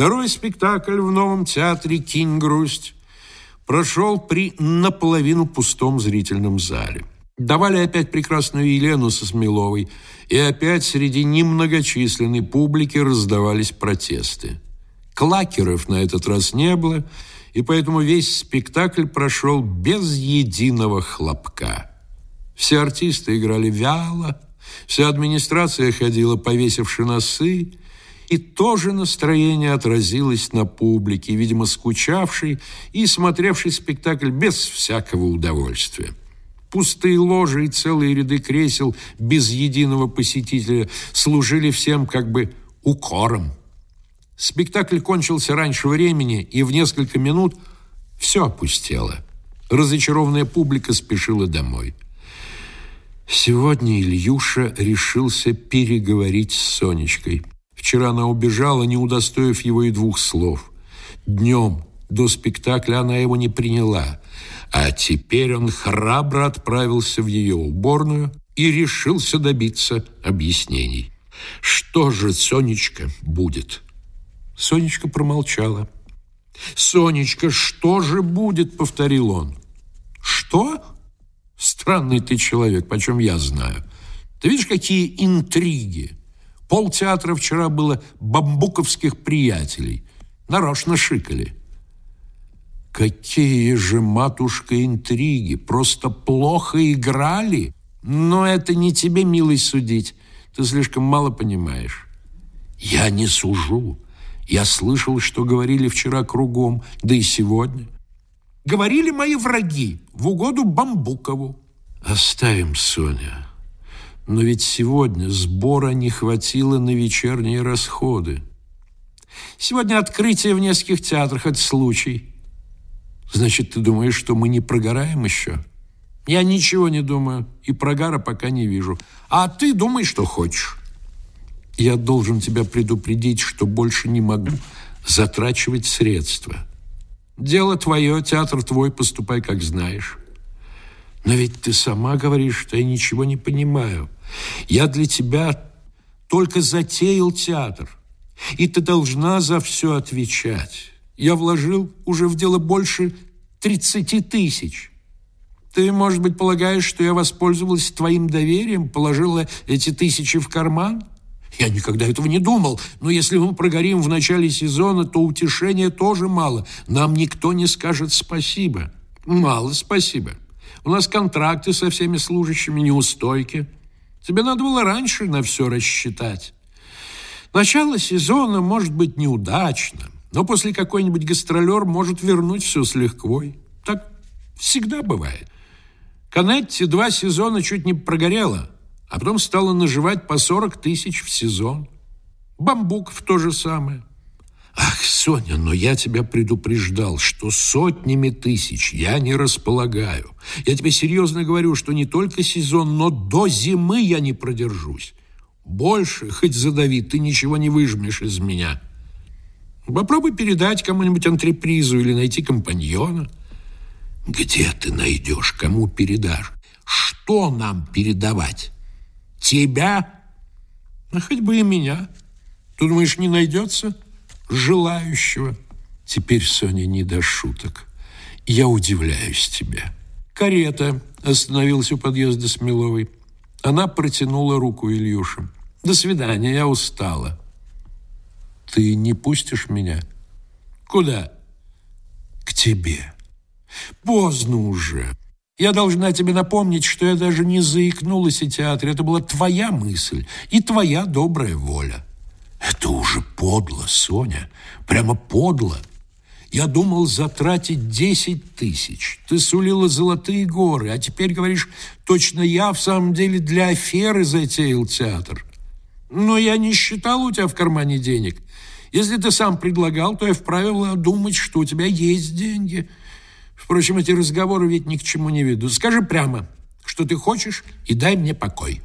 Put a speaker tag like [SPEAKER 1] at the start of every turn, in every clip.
[SPEAKER 1] Второй спектакль в новом театре «Кинь грусть» прошел при наполовину пустом зрительном зале. Давали опять прекрасную Елену со Смеловой, и опять среди немногочисленной публики раздавались протесты. Клакеров на этот раз не было, и поэтому весь спектакль прошел без единого хлопка. Все артисты играли вяло, вся администрация ходила, повесивши носы, и тоже настроение отразилось на публике, видимо, скучавшей и смотревшей спектакль без всякого удовольствия. Пустые ложи и целые ряды кресел без единого посетителя служили всем как бы укором. Спектакль кончился раньше времени, и в несколько минут все опустело. Разочарованная публика спешила домой. Сегодня Ильюша решился переговорить с Сонечкой. Вчера она убежала, не удостоив его и двух слов. Днем до спектакля она его не приняла, а теперь он храбро отправился в ее уборную и решился добиться объяснений. Что же, Сонечка, будет? Сонечка промолчала. «Сонечка, что же будет?» — повторил он. «Что?» «Странный ты человек, почем я знаю. Ты видишь, какие интриги? Полтеатра вчера было бамбуковских приятелей. Нарочно шикали. Какие же, матушка, интриги! Просто плохо играли. Но это не тебе, милый, судить. Ты слишком мало понимаешь. Я не сужу. Я слышал, что говорили вчера кругом, да и сегодня. Говорили мои враги в угоду Бамбукову. Оставим, Соня. Но ведь сегодня сбора не хватило на вечерние расходы. Сегодня открытие в нескольких театрах – это случай. Значит, ты думаешь, что мы не прогораем еще? Я ничего не думаю, и прогара пока не вижу. А ты думай, что хочешь. Я должен тебя предупредить, что больше не могу затрачивать средства. Дело твое, театр твой, поступай, как знаешь. Но ведь ты сама говоришь, что я ничего не понимаю. Я для тебя только затеял театр, и ты должна за все отвечать. Я вложил уже в дело больше 30 тысяч. Ты, может быть, полагаешь, что я воспользовалась твоим доверием, положила эти тысячи в карман? Я никогда этого не думал. Но если мы прогорим в начале сезона, то утешения тоже мало. Нам никто не скажет спасибо. Мало спасибо. У нас контракты со всеми служащими, неустойки. Тебе надо было раньше на все рассчитать. Начало сезона может быть неудачным, но после какой-нибудь гастролер может вернуть все с лихвой. Так всегда бывает. Канетти два сезона чуть не прогорела, а потом стала наживать по 40 тысяч в сезон. Бамбуков то же самое. Ах, Соня, но я тебя предупреждал, что сотнями тысяч я не располагаю. Я тебе серьезно говорю, что не только сезон, но до зимы я не продержусь. Больше, хоть задави, ты ничего не выжмешь из меня. Попробуй передать кому-нибудь антрепризу или найти компаньона. Где ты найдешь, кому передашь? Что нам передавать? Тебя? А хоть бы и меня. Ты думаешь, не найдется? — желающего. Теперь, Соня, не до шуток. Я удивляюсь тебе. Карета остановилась у подъезда Смеловой. Она протянула руку Ильюше. До свидания, я устала. Ты не пустишь меня? Куда? К тебе. Поздно уже. Я должна тебе напомнить, что я даже не заикнулась о театре. Это была твоя мысль и твоя добрая воля. Это уже подло, Соня, прямо подло. Я думал затратить десять тысяч. Ты сулила золотые горы, а теперь говоришь, точно я в самом деле для аферы затеял театр. Но я не считал у тебя в кармане денег. Если ты сам предлагал, то я вправе думать, что у тебя есть деньги. Впрочем, эти разговоры ведь ни к чему не ведут. Скажи прямо, что ты хочешь, и дай мне покой.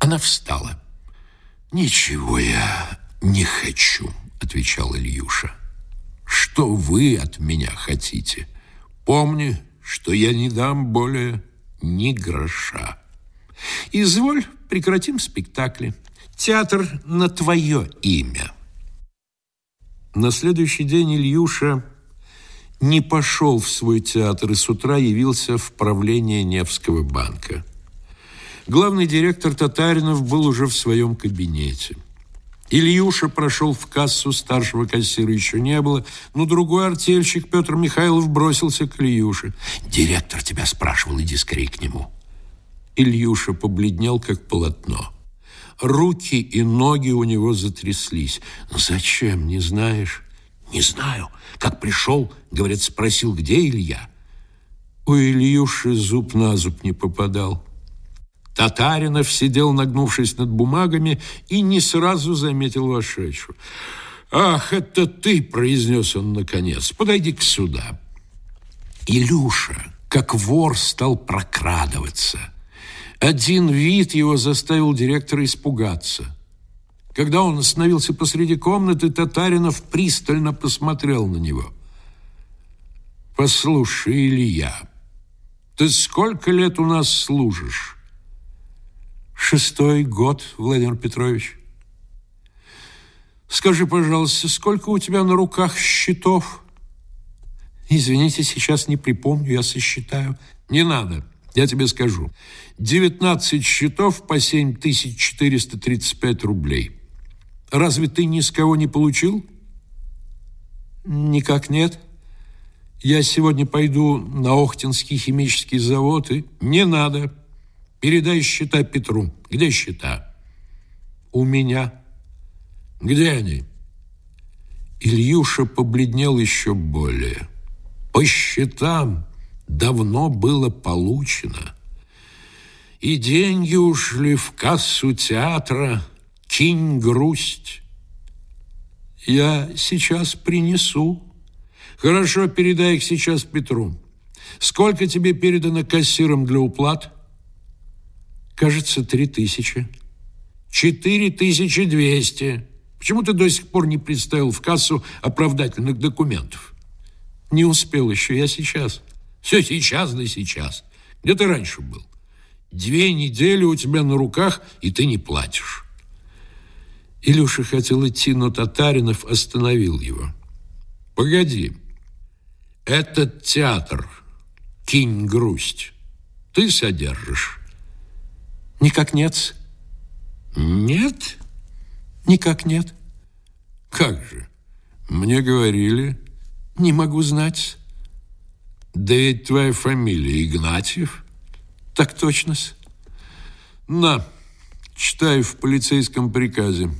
[SPEAKER 1] Она встала. «Ничего я не хочу», — отвечал Ильюша. «Что вы от меня хотите? Помни, что я не дам более ни гроша. Изволь, прекратим спектакли. Театр на твое имя». На следующий день Ильюша не пошел в свой театр и с утра явился в правление Невского банка. Главный директор Татаринов был уже в своем кабинете. Ильюша прошел в кассу, старшего кассира еще не было, но другой артельщик Петр Михайлов бросился к Ильюше. «Директор тебя спрашивал, иди скорее к нему». Ильюша побледнел, как полотно. Руки и ноги у него затряслись. «Зачем, не знаешь?» «Не знаю. Как пришел, говорят, спросил, где Илья?» У Ильюши зуб на зуб не попадал. Татаринов сидел, нагнувшись над бумагами, и не сразу заметил вошедшего. «Ах, это ты!» – произнес он наконец. «Подойди-ка сюда». Илюша, как вор, стал прокрадываться – один вид его заставил директора испугаться. Когда он остановился посреди комнаты, Татаринов пристально посмотрел на него. «Послушай, Илья, ты сколько лет у нас служишь?» «Шестой год, Владимир Петрович». «Скажи, пожалуйста, сколько у тебя на руках счетов?» «Извините, сейчас не припомню, я сосчитаю». «Не надо». Я тебе скажу. 19 счетов по 7435 рублей. Разве ты ни с кого не получил? Никак нет. Я сегодня пойду на Охтинский химический завод и... Не надо. Передай счета Петру. Где счета? У меня. Где они? Ильюша побледнел еще более. По счетам давно было получено. И деньги ушли в кассу театра, кинь грусть. Я сейчас принесу. Хорошо, передай их сейчас Петру. Сколько тебе передано кассиром для уплат? Кажется, три тысячи. Четыре тысячи двести. Почему ты до сих пор не представил в кассу оправдательных документов? Не успел еще, я сейчас. Все сейчас да сейчас. Где ты раньше был? Две недели у тебя на руках, и ты не платишь. Илюша хотел идти, но Татаринов остановил его. Погоди. Этот театр, кинь грусть, ты содержишь? Никак нет. Нет? Никак нет. Как же? Мне говорили. Не могу знать. Да ведь твоя фамилия Игнатьев. Так точно -с. На, читаю в полицейском приказе.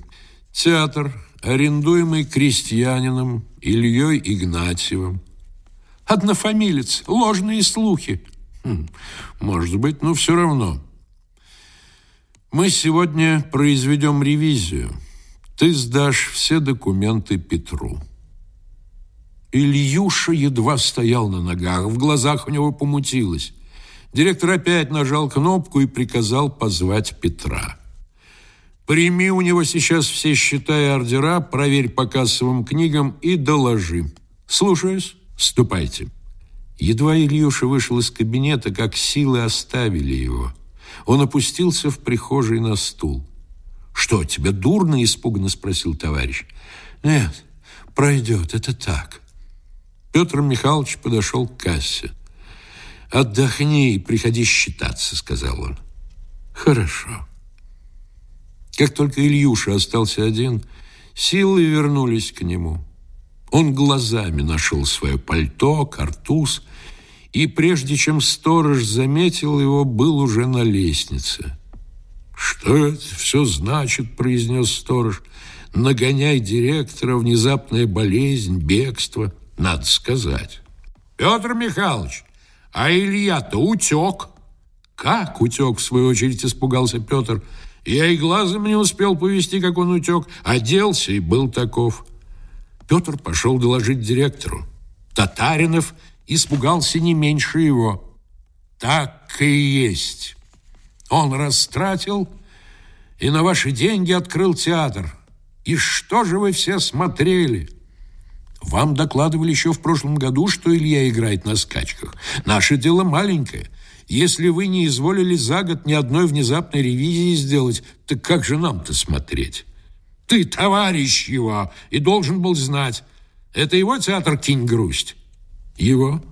[SPEAKER 1] Театр, арендуемый крестьянином Ильей Игнатьевым. Однофамилец, ложные слухи. Хм, может быть, но все равно. Мы сегодня произведем ревизию. Ты сдашь все документы Петру. Ильюша едва стоял на ногах, в глазах у него помутилось. Директор опять нажал кнопку и приказал позвать Петра. «Прими у него сейчас все счета и ордера, проверь по кассовым книгам и доложи». «Слушаюсь. Ступайте». Едва Ильюша вышел из кабинета, как силы оставили его. Он опустился в прихожей на стул. «Что, тебе дурно?» – испуганно спросил товарищ. «Нет, пройдет, это так». Петр Михайлович подошел к кассе. «Отдохни и приходи считаться», — сказал он. «Хорошо». Как только Ильюша остался один, силы вернулись к нему. Он глазами нашел свое пальто, картуз, и прежде чем сторож заметил его, был уже на лестнице. «Что это все значит?» – произнес сторож. «Нагоняй директора, внезапная болезнь, бегство» надо сказать. Петр Михайлович, а Илья-то утек. Как утек, в свою очередь, испугался Петр. Я и глазом не успел повести, как он утек. Оделся и был таков. Петр пошел доложить директору. Татаринов испугался не меньше его. Так и есть. Он растратил и на ваши деньги открыл театр. И что же вы все смотрели? Вам докладывали еще в прошлом году, что Илья играет на скачках. Наше дело маленькое. Если вы не изволили за год ни одной внезапной ревизии сделать, так как же нам-то смотреть? Ты товарищ его и должен был знать. Это его театр «Кинь грусть». Его?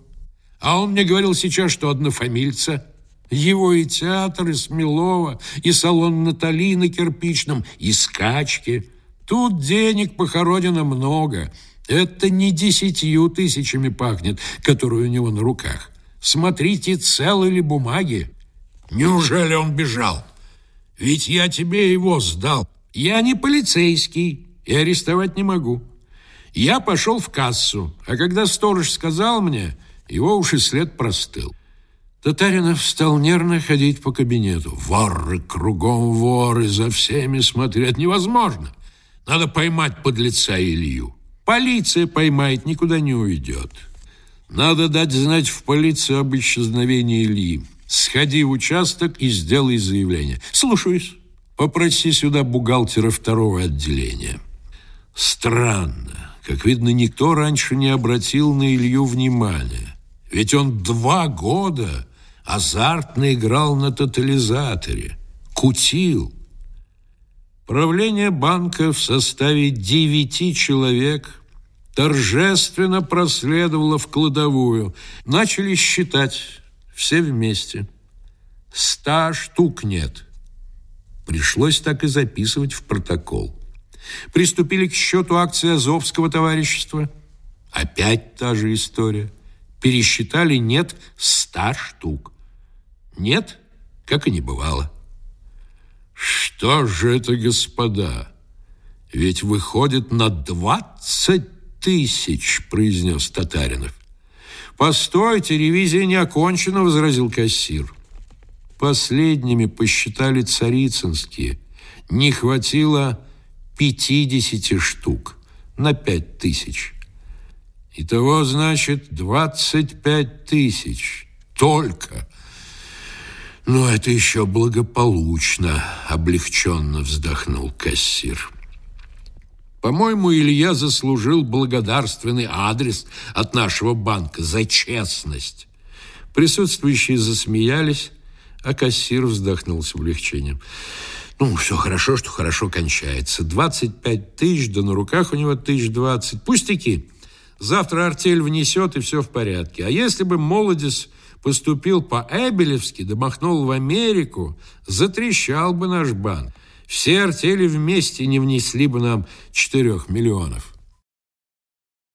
[SPEAKER 1] А он мне говорил сейчас, что однофамильца. Его и театр, и Смелова, и салон Натали на Кирпичном, и скачки. Тут денег похоронено много. Это не десятью тысячами пахнет, которые у него на руках. Смотрите, целы ли бумаги. Неужели он бежал? Ведь я тебе его сдал. Я не полицейский и арестовать не могу. Я пошел в кассу, а когда сторож сказал мне, его уж и след простыл. Татаринов стал нервно ходить по кабинету. Воры, кругом воры, за всеми смотреть невозможно. Надо поймать подлеца Илью. Полиция поймает, никуда не уйдет. Надо дать знать в полицию об исчезновении Ильи. Сходи в участок и сделай заявление. Слушаюсь. Попроси сюда бухгалтера второго отделения. Странно. Как видно, никто раньше не обратил на Илью внимания. Ведь он два года азартно играл на тотализаторе, кутил. Правление банка в составе девяти человек торжественно проследовало в кладовую. Начали считать все вместе. Ста штук нет. Пришлось так и записывать в протокол. Приступили к счету акции Азовского товарищества. Опять та же история. Пересчитали нет ста штук. Нет, как и не бывало. Что же это, господа? Ведь выходит на двадцать тысяч, произнес Татаринов. Постойте, ревизия не окончена, возразил кассир. Последними посчитали царицынские. Не хватило пятидесяти штук на пять тысяч. Итого, значит, двадцать пять тысяч. Только. Но это еще благополучно, облегченно вздохнул кассир. По-моему, Илья заслужил благодарственный адрес от нашего банка за честность. Присутствующие засмеялись, а кассир вздохнул с облегчением. Ну, все хорошо, что хорошо кончается. 25 тысяч, да на руках у него тысяч двадцать. Пустяки. Завтра артель внесет, и все в порядке. А если бы молодец поступил по-эбелевски, да махнул в Америку, затрещал бы наш банк. Все артели вместе не внесли бы нам четырех миллионов.